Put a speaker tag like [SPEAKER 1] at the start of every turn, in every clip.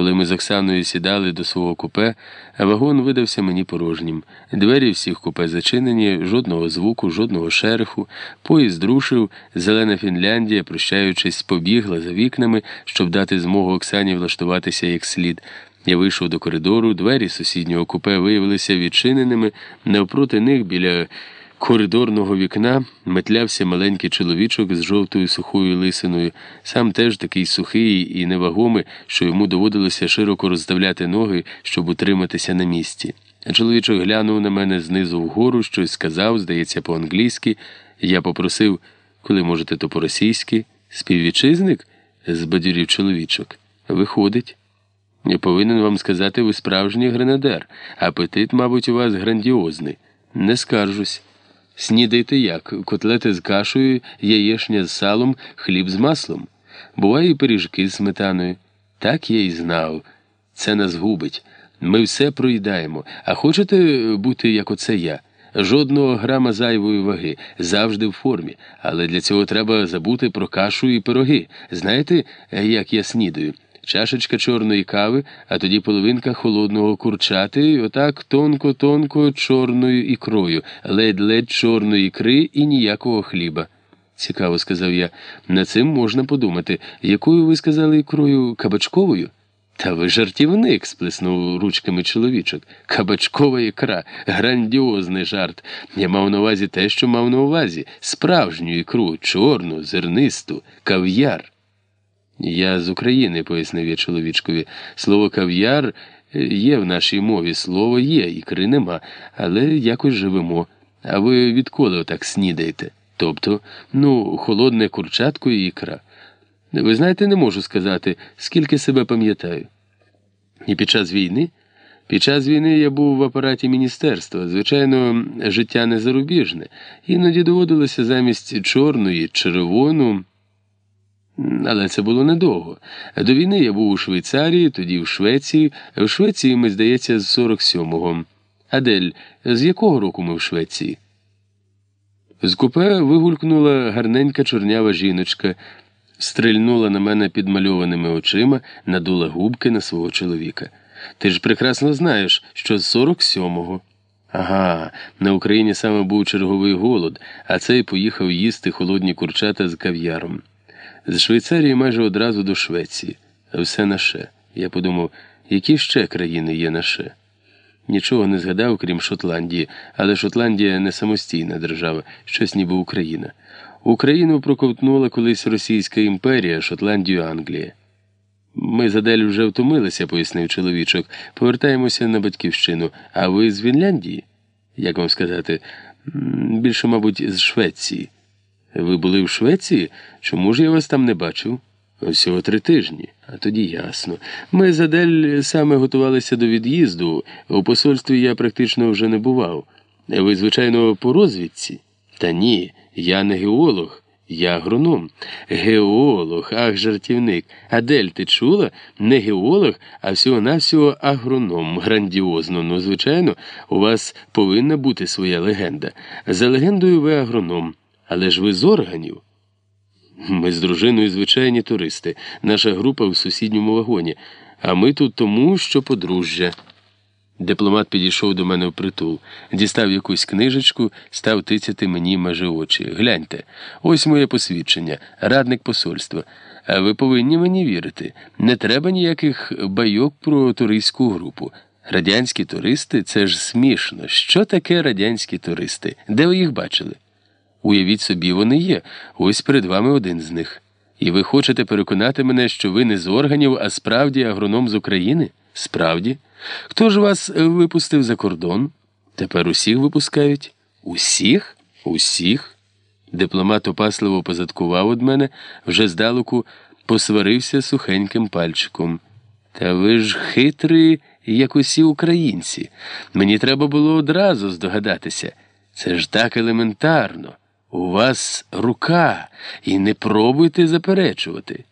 [SPEAKER 1] Коли ми з Оксаною сідали до свого купе, вагон видався мені порожнім. Двері всіх купе зачинені, жодного звуку, жодного шереху. Поїзд рушив, зелена Фінляндія, прощаючись, побігла за вікнами, щоб дати змогу Оксані влаштуватися як слід. Я вийшов до коридору, двері сусіднього купе виявилися відчиненими, навпроти них біля коридорного вікна метлявся маленький чоловічок з жовтою сухою лисиною, сам теж такий сухий і невагомий, що йому доводилося широко розставляти ноги, щоб утриматися на місці. Чоловічок глянув на мене знизу вгору, щось сказав, здається, по-англійськи. Я попросив, коли можете, то по-російськи. Співвітчизник? збадюрів чоловічок. Виходить. Я повинен вам сказати, ви справжній гренадер. Апетит, мабуть, у вас грандіозний. Не скаржусь. Снідайте як, котлети з кашею, яєшня з салом, хліб з маслом. Буває і пиріжки з сметаною. Так я й знав. Це нас губить. Ми все проїдаємо. А хочете бути, як оце я? Жодного грама зайвої ваги, завжди в формі. Але для цього треба забути про кашу і пироги. Знаєте, як я снідаю? Чашечка чорної кави, а тоді половинка холодного курчати, і отак тонко-тонко чорною ікрою, ледь-ледь чорної ікри і ніякого хліба. Цікаво, сказав я. На цим можна подумати. Якою ви сказали ікрою кабачковою? Та ви жартівник, сплеснув ручками чоловічок. Кабачкова ікра, грандіозний жарт. Я мав на увазі те, що мав на увазі справжню ікру, чорну, зернисту, кав'яр. Я з України, пояснив я чоловічкові. Слово кав'яр є в нашій мові, слово є, ікри нема, але якось живемо. А ви відколи отак снідаєте? Тобто, ну, холодне курчатко і ікра. Ви знаєте, не можу сказати, скільки себе пам'ятаю. І під час війни? Під час війни я був в апараті міністерства. Звичайно, життя не зарубіжне. Іноді доводилося замість чорної, червону. Але це було недовго. До війни я був у Швейцарії, тоді в Швеції. В Швеції ми, здається, з 47-го. Адель, з якого року ми в Швеції? З купе вигулькнула гарненька чорнява жіночка, стрельнула на мене підмальованими очима, надула губки на свого чоловіка. Ти ж прекрасно знаєш, що з 47-го. Ага, на Україні саме був черговий голод, а цей поїхав їсти холодні курчата з кав'яром. З Швейцарії майже одразу до Швеції, все наше. Я подумав, які ще країни є наше. Нічого не згадав, крім Шотландії, але Шотландія не самостійна держава, щось ніби Україна. Україну проковтнула колись Російська імперія, Шотландію Англія. Ми за Дель вже втомилися, пояснив чоловічок. Повертаємося на батьківщину. А ви з Фінляндії? Як вам сказати, більше, мабуть, з Швеції. Ви були в Швеції? Чому ж я вас там не бачив? Всього три тижні, а тоді ясно. Ми з Адель саме готувалися до від'їзду. У посольстві я практично вже не бував. Ви, звичайно, по розвідці? Та ні, я не геолог, я агроном. Геолог, ах, жартівник. Адель, ти чула? Не геолог, а всього-навсього агроном. Грандіозно. Ну, звичайно, у вас повинна бути своя легенда. За легендою ви агроном. Але ж ви з органів? Ми з дружиною звичайні туристи, наша група в сусідньому вагоні, а ми тут тому, що подружжя. Дипломат підійшов до мене в притул, дістав якусь книжечку, став тицяти мені майже очі. Гляньте, ось моє посвідчення, радник посольства. А ви повинні мені вірити. Не треба ніяких байок про туристську групу. Радянські туристи це ж смішно. Що таке радянські туристи? Де ви їх бачили? Уявіть собі, вони є. Ось перед вами один з них. І ви хочете переконати мене, що ви не з органів, а справді агроном з України? Справді? Хто ж вас випустив за кордон? Тепер усіх випускають? Усіх? Усіх? Дипломат опасливо позадкував від мене, вже здалеку посварився сухеньким пальчиком. Та ви ж хитрі, як усі українці. Мені треба було одразу здогадатися. Це ж так елементарно. У вас рука, і не пробуйте заперечувати.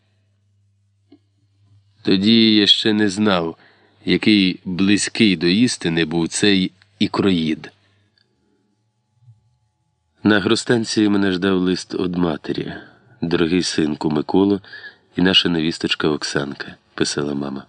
[SPEAKER 1] Тоді я ще не знав, який близький до істини був цей ікроїд. На гростанції мене ждав лист од матері, дорогий синку Миколо і наша невісточка Оксанка, писала мама.